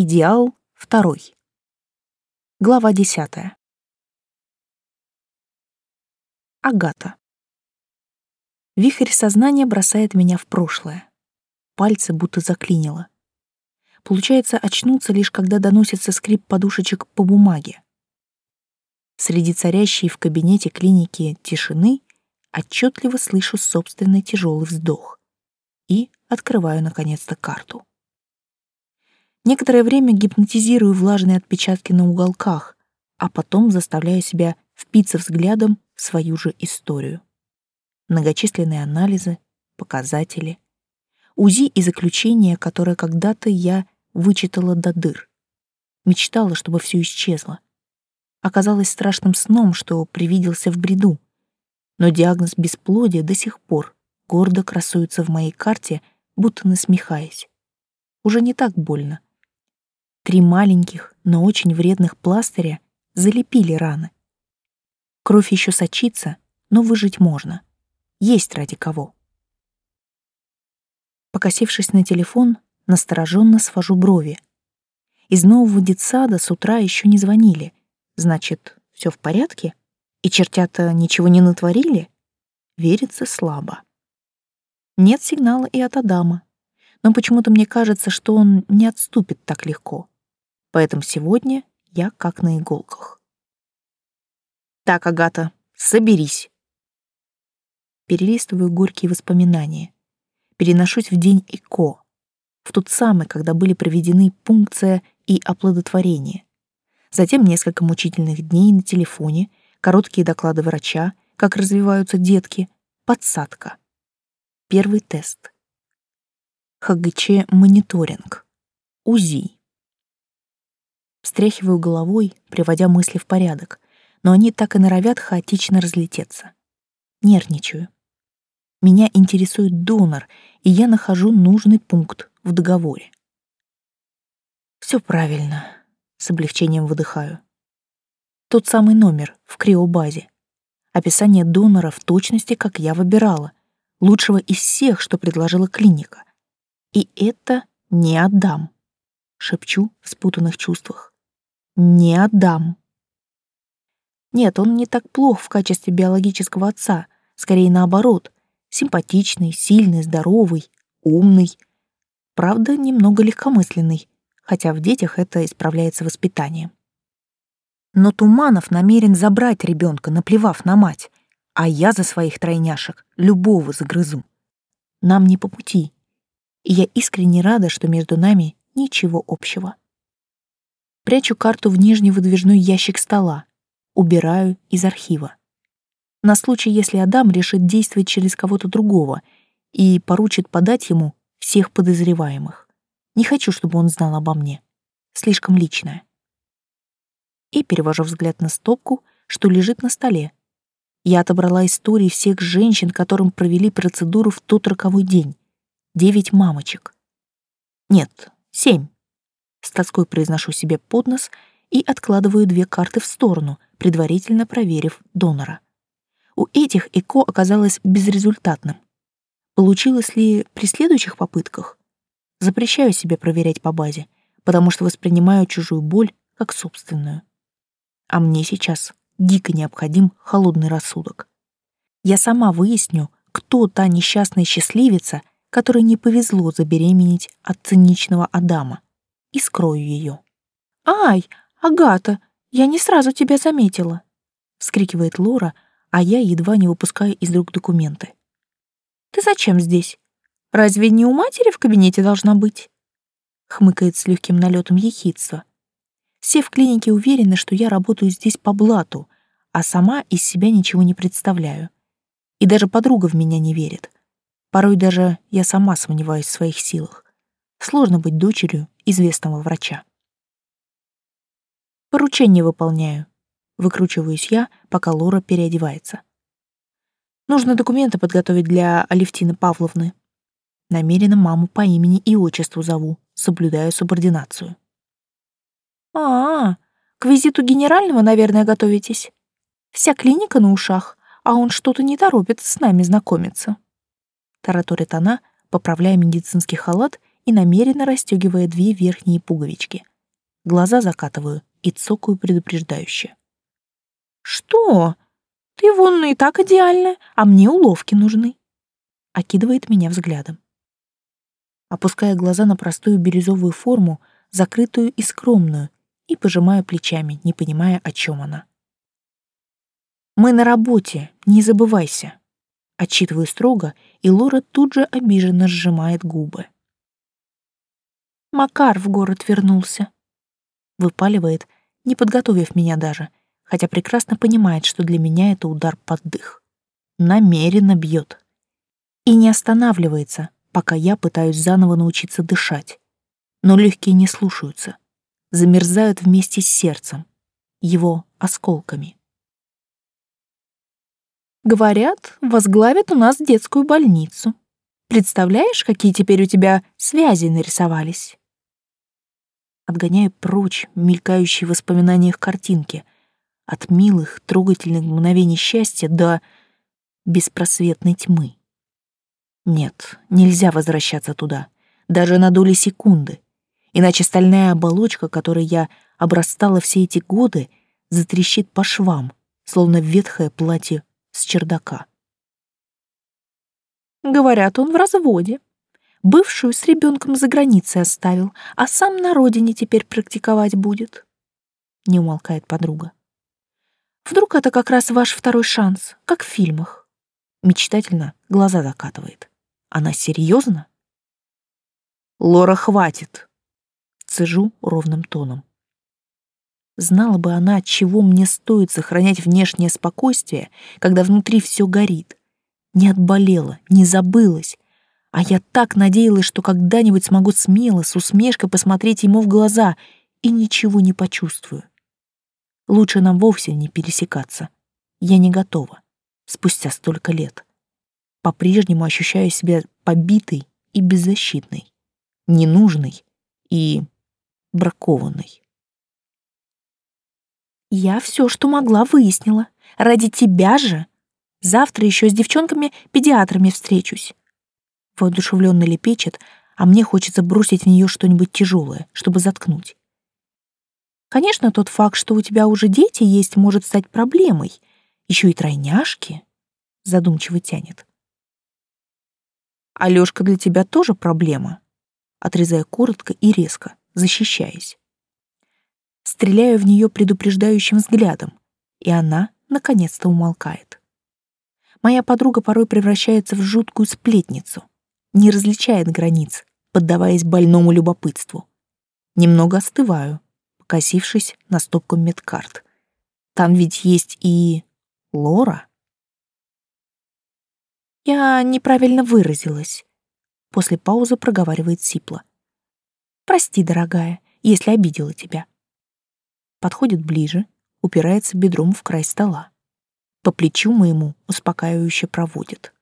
Идеал второй. Глава десятая. Агата. Вихрь сознания бросает меня в прошлое. Пальцы будто заклинило. Получается очнуться лишь когда доносится скрип подушечек по бумаге. Среди царящей в кабинете клиники тишины отчетливо слышу собственный тяжелый вздох и открываю наконец-то карту. Некоторое время гипнотизирую влажные отпечатки на уголках, а потом заставляю себя впиться взглядом в свою же историю. Многочисленные анализы, показатели, УЗИ и заключения, которое когда-то я вычитала до дыр. Мечтала, чтобы все исчезло. Оказалось страшным сном, что привиделся в бреду. Но диагноз бесплодия до сих пор гордо красуется в моей карте, будто насмехаясь. Уже не так больно, Три маленьких, но очень вредных пластыря залепили раны. Кровь еще сочится, но выжить можно. Есть ради кого. Покосившись на телефон, настороженно свожу брови. Из нового детсада с утра еще не звонили. Значит, все в порядке? И чертята ничего не натворили? Верится слабо. Нет сигнала и от Адама. Но почему-то мне кажется, что он не отступит так легко поэтому сегодня я как на иголках. Так, Агата, соберись. Перелистываю горькие воспоминания. Переношусь в день ИКО, в тот самый, когда были проведены пункция и оплодотворение. Затем несколько мучительных дней на телефоне, короткие доклады врача, как развиваются детки, подсадка. Первый тест. ХГЧ-мониторинг. УЗИ. Встряхиваю головой, приводя мысли в порядок, но они так и норовят хаотично разлететься. Нервничаю. Меня интересует донор, и я нахожу нужный пункт в договоре. Все правильно, с облегчением выдыхаю. Тот самый номер в криобазе. Описание донора в точности, как я выбирала, лучшего из всех, что предложила клиника. И это не отдам, шепчу в спутанных чувствах не отдам. Нет, он не так плох в качестве биологического отца, скорее наоборот, симпатичный, сильный, здоровый, умный. Правда, немного легкомысленный, хотя в детях это исправляется воспитанием. Но Туманов намерен забрать ребенка, наплевав на мать, а я за своих тройняшек любого загрызу. Нам не по пути, и я искренне рада, что между нами ничего общего. Прячу карту в нижний выдвижной ящик стола. Убираю из архива. На случай, если Адам решит действовать через кого-то другого и поручит подать ему всех подозреваемых. Не хочу, чтобы он знал обо мне. Слишком личное. И перевожу взгляд на стопку, что лежит на столе. Я отобрала истории всех женщин, которым провели процедуру в тот роковой день. Девять мамочек. Нет, семь. С тоской произношу себе под нос и откладываю две карты в сторону, предварительно проверив донора. У этих ЭКО оказалось безрезультатным. Получилось ли при следующих попытках? Запрещаю себе проверять по базе, потому что воспринимаю чужую боль как собственную. А мне сейчас дико необходим холодный рассудок. Я сама выясню, кто та несчастная счастливица, которой не повезло забеременеть от циничного Адама и скрою ее. «Ай, Агата, я не сразу тебя заметила!» — вскрикивает Лора, а я едва не выпускаю из рук документы. «Ты зачем здесь? Разве не у матери в кабинете должна быть?» — хмыкает с легким налетом ехидства. Все в клинике уверены, что я работаю здесь по блату, а сама из себя ничего не представляю. И даже подруга в меня не верит. Порой даже я сама сомневаюсь в своих силах. Сложно быть дочерью известного врача. Поручение выполняю. Выкручиваюсь я, пока Лора переодевается. Нужно документы подготовить для Алевтины Павловны. Намеренно маму по имени и отчеству зову, соблюдая субординацию. А, -а, к визиту генерального, наверное, готовитесь. Вся клиника на ушах, а он что-то не торопится с нами знакомиться. Тараторит она, поправляя медицинский халат и намеренно расстегивая две верхние пуговички. Глаза закатываю и цокаю предупреждающе. «Что? Ты вон и так идеальная, а мне уловки нужны!» Окидывает меня взглядом. Опуская глаза на простую бирюзовую форму, закрытую и скромную, и пожимаю плечами, не понимая, о чем она. «Мы на работе, не забывайся», — отчитываю строго, и Лора тут же обиженно сжимает губы. «Макар в город вернулся», — выпаливает, не подготовив меня даже, хотя прекрасно понимает, что для меня это удар под дых. Намеренно бьет. И не останавливается, пока я пытаюсь заново научиться дышать. Но легкие не слушаются замерзают вместе с сердцем, его осколками. Говорят, возглавят у нас детскую больницу. Представляешь, какие теперь у тебя связи нарисовались? Отгоняю прочь мелькающие воспоминания их картинки, от милых, трогательных мгновений счастья до беспросветной тьмы. Нет, нельзя возвращаться туда, даже на доли секунды иначе стальная оболочка, которой я обрастала все эти годы, затрещит по швам, словно ветхое платье с чердака. Говорят, он в разводе. Бывшую с ребенком за границей оставил, а сам на родине теперь практиковать будет. Не умолкает подруга. Вдруг это как раз ваш второй шанс, как в фильмах. Мечтательно глаза закатывает. Она серьезно? Лора, хватит цежу ровным тоном. Знала бы она, чего мне стоит сохранять внешнее спокойствие, когда внутри все горит. Не отболела, не забылась. А я так надеялась, что когда-нибудь смогу смело, с усмешкой посмотреть ему в глаза и ничего не почувствую. Лучше нам вовсе не пересекаться. Я не готова. Спустя столько лет. По-прежнему ощущаю себя побитой и беззащитной, ненужной и бракованной. Я все, что могла, выяснила. Ради тебя же. Завтра еще с девчонками-педиатрами встречусь. Воодушевленно лепечет, а мне хочется бросить в нее что-нибудь тяжелое, чтобы заткнуть. Конечно, тот факт, что у тебя уже дети есть, может стать проблемой. Еще и тройняшки. Задумчиво тянет. Алёшка для тебя тоже проблема. Отрезая коротко и резко защищаясь. Стреляю в нее предупреждающим взглядом, и она наконец-то умолкает. Моя подруга порой превращается в жуткую сплетницу, не различает границ, поддаваясь больному любопытству. Немного остываю, покосившись на стопку медкарт. Там ведь есть и Лора. Я неправильно выразилась. После паузы проговаривает Сипла. Прости, дорогая, если обидела тебя. Подходит ближе, упирается бедром в край стола. По плечу моему успокаивающе проводит.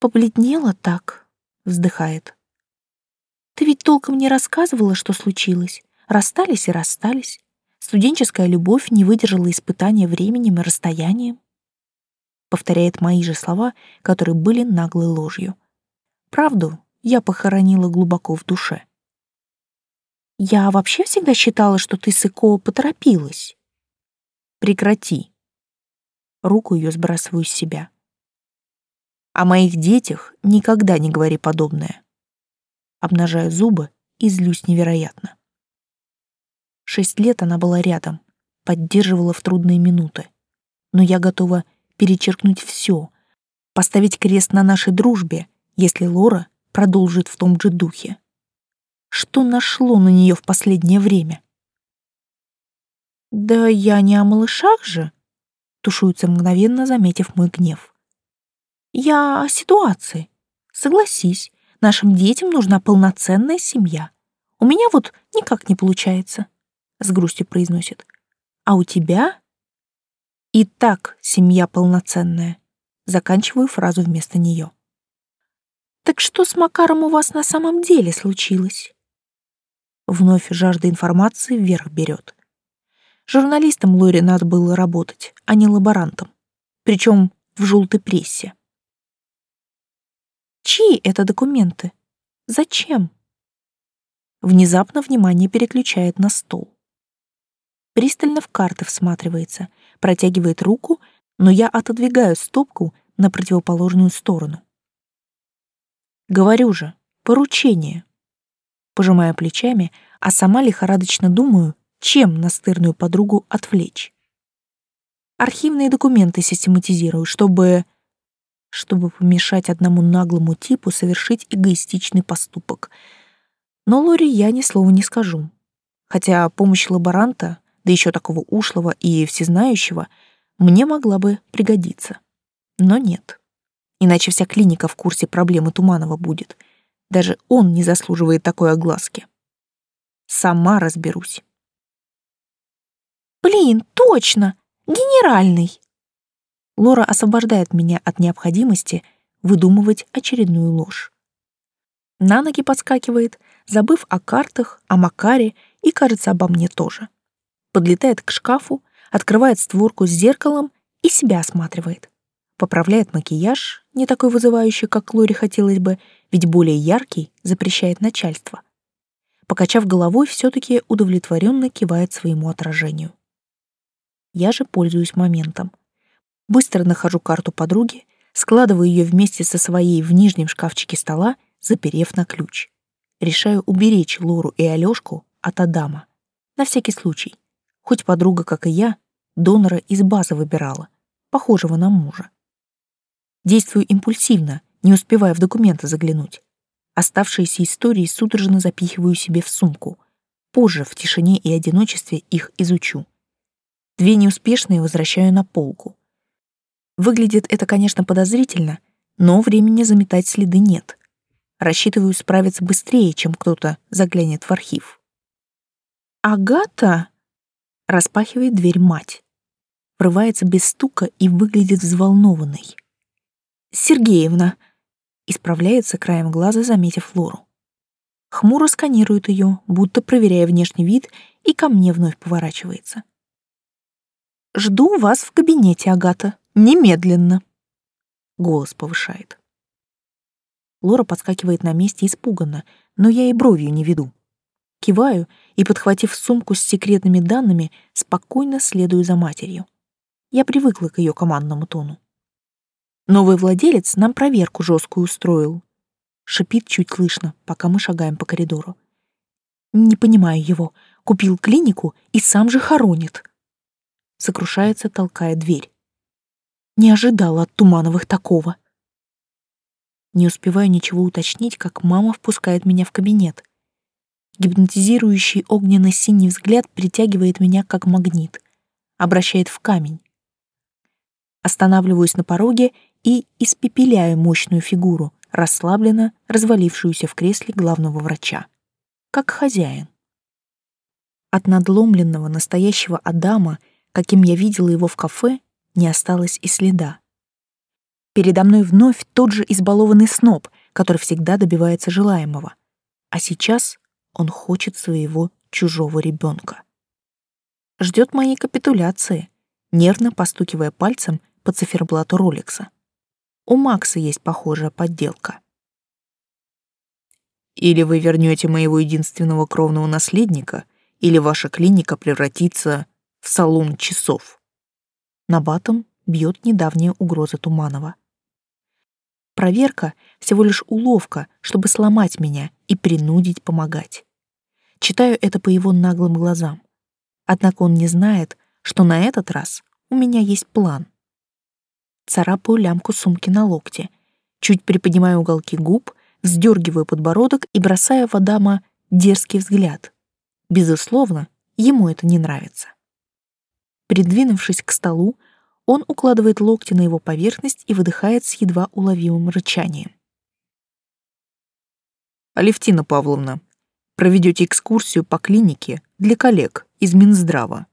Побледнела так, вздыхает. Ты ведь толком не рассказывала, что случилось. Расстались и расстались. Студенческая любовь не выдержала испытания временем и расстоянием. Повторяет мои же слова, которые были наглой ложью. Правду я похоронила глубоко в душе. Я вообще всегда считала, что ты с Ико поторопилась. Прекрати. Руку ее сбрасываю с себя. О моих детях никогда не говори подобное. Обнажаю зубы и злюсь невероятно. Шесть лет она была рядом, поддерживала в трудные минуты. Но я готова перечеркнуть все, поставить крест на нашей дружбе, если Лора продолжит в том же духе. Что нашло на нее в последнее время? «Да я не о малышах же», — тушуется мгновенно, заметив мой гнев. «Я о ситуации. Согласись, нашим детям нужна полноценная семья. У меня вот никак не получается», — с грустью произносит. «А у тебя?» «И так семья полноценная», — заканчиваю фразу вместо нее. «Так что с Макаром у вас на самом деле случилось?» Вновь жажда информации вверх берет. Журналистом Лоре надо было работать, а не лаборантом. Причем в желтой прессе. Чьи это документы? Зачем? Внезапно внимание переключает на стол. Пристально в карты всматривается, протягивает руку, но я отодвигаю стопку на противоположную сторону. Говорю же, поручение. Пожимая плечами, а сама лихорадочно думаю, чем настырную подругу отвлечь. Архивные документы систематизирую, чтобы... чтобы помешать одному наглому типу совершить эгоистичный поступок. Но Лори я ни слова не скажу. Хотя помощь лаборанта, да еще такого ушлого и всезнающего, мне могла бы пригодиться. Но нет. Иначе вся клиника в курсе проблемы Туманова будет. Даже он не заслуживает такой огласки. Сама разберусь. Блин, точно! Генеральный! Лора освобождает меня от необходимости выдумывать очередную ложь. На ноги подскакивает, забыв о картах, о Макаре и, кажется, обо мне тоже. Подлетает к шкафу, открывает створку с зеркалом и себя осматривает. Поправляет макияж, не такой вызывающий, как Лоре хотелось бы, ведь более яркий запрещает начальство. Покачав головой, все-таки удовлетворенно кивает своему отражению. Я же пользуюсь моментом. Быстро нахожу карту подруги, складываю ее вместе со своей в нижнем шкафчике стола, заперев на ключ. Решаю уберечь Лору и Алёшку от Адама. На всякий случай. Хоть подруга, как и я, донора из базы выбирала, похожего на мужа. Действую импульсивно, не успевая в документы заглянуть. Оставшиеся истории судорожно запихиваю себе в сумку. Позже, в тишине и одиночестве, их изучу. Две неуспешные возвращаю на полку. Выглядит это, конечно, подозрительно, но времени заметать следы нет. Рассчитываю справиться быстрее, чем кто-то заглянет в архив. «Агата?» — распахивает дверь мать. Врывается без стука и выглядит взволнованной. «Сергеевна!» — исправляется краем глаза, заметив Лору. Хмуро сканирует ее, будто проверяя внешний вид, и ко мне вновь поворачивается. Жду вас в кабинете, Агата. Немедленно. Голос повышает. Лора подскакивает на месте испуганно, но я и бровью не веду. Киваю и, подхватив сумку с секретными данными, спокойно следую за матерью. Я привыкла к ее командному тону. Новый владелец нам проверку жесткую устроил. Шипит чуть слышно, пока мы шагаем по коридору. Не понимаю его. Купил клинику и сам же хоронит сокрушается, толкая дверь. Не ожидала от Тумановых такого. Не успеваю ничего уточнить, как мама впускает меня в кабинет. Гипнотизирующий огненно-синий взгляд притягивает меня как магнит, обращает в камень. Останавливаюсь на пороге и испепеляю мощную фигуру, расслабленно развалившуюся в кресле главного врача. Как хозяин. От надломленного настоящего Адама каким я видела его в кафе, не осталось и следа. Передо мной вновь тот же избалованный сноб, который всегда добивается желаемого. А сейчас он хочет своего чужого ребенка. Ждет моей капитуляции, нервно постукивая пальцем по циферблату Ролекса. У Макса есть похожая подделка. Или вы вернете моего единственного кровного наследника, или ваша клиника превратится в салон часов. На батом бьет недавняя угроза Туманова. Проверка — всего лишь уловка, чтобы сломать меня и принудить помогать. Читаю это по его наглым глазам. Однако он не знает, что на этот раз у меня есть план. Царапаю лямку сумки на локте, чуть приподнимаю уголки губ, вздергиваю подбородок и бросаю в Адама дерзкий взгляд. Безусловно, ему это не нравится. Придвинувшись к столу, он укладывает локти на его поверхность и выдыхает с едва уловимым рычанием. «Алевтина Павловна, проведете экскурсию по клинике для коллег из Минздрава».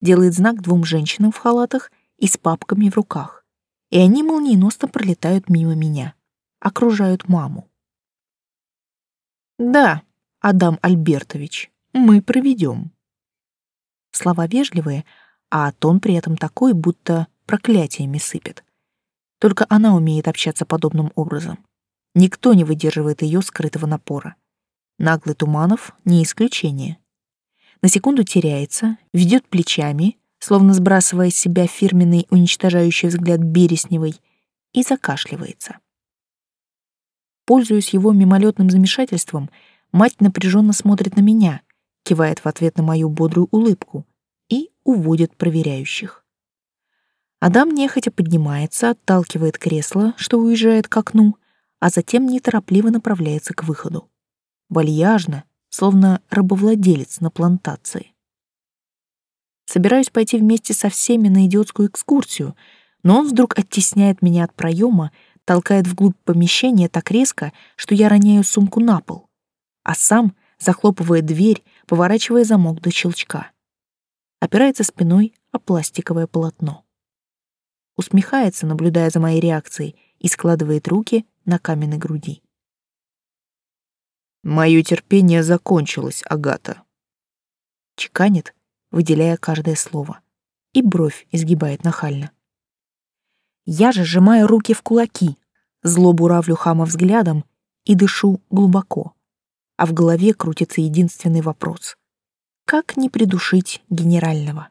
Делает знак двум женщинам в халатах и с папками в руках, и они молниеносно пролетают мимо меня, окружают маму. «Да, Адам Альбертович, мы проведем». Слова вежливые, а тон при этом такой, будто проклятиями сыпет. Только она умеет общаться подобным образом. Никто не выдерживает ее скрытого напора. Наглый Туманов — не исключение. На секунду теряется, ведет плечами, словно сбрасывая с себя фирменный уничтожающий взгляд Бересневой, и закашливается. Пользуясь его мимолетным замешательством, мать напряженно смотрит на меня, кивает в ответ на мою бодрую улыбку и уводит проверяющих. Адам нехотя поднимается, отталкивает кресло, что уезжает к окну, а затем неторопливо направляется к выходу. Вальяжно, словно рабовладелец на плантации. Собираюсь пойти вместе со всеми на идиотскую экскурсию, но он вдруг оттесняет меня от проема, толкает вглубь помещения так резко, что я роняю сумку на пол, а сам захлопывает дверь, поворачивая замок до щелчка. Опирается спиной о пластиковое полотно. Усмехается, наблюдая за моей реакцией, и складывает руки на каменной груди. «Мое терпение закончилось, Агата», — чеканит, выделяя каждое слово, и бровь изгибает нахально. Я же сжимаю руки в кулаки, зло буравлю хама взглядом и дышу глубоко. А в голове крутится единственный вопрос. Как не придушить генерального?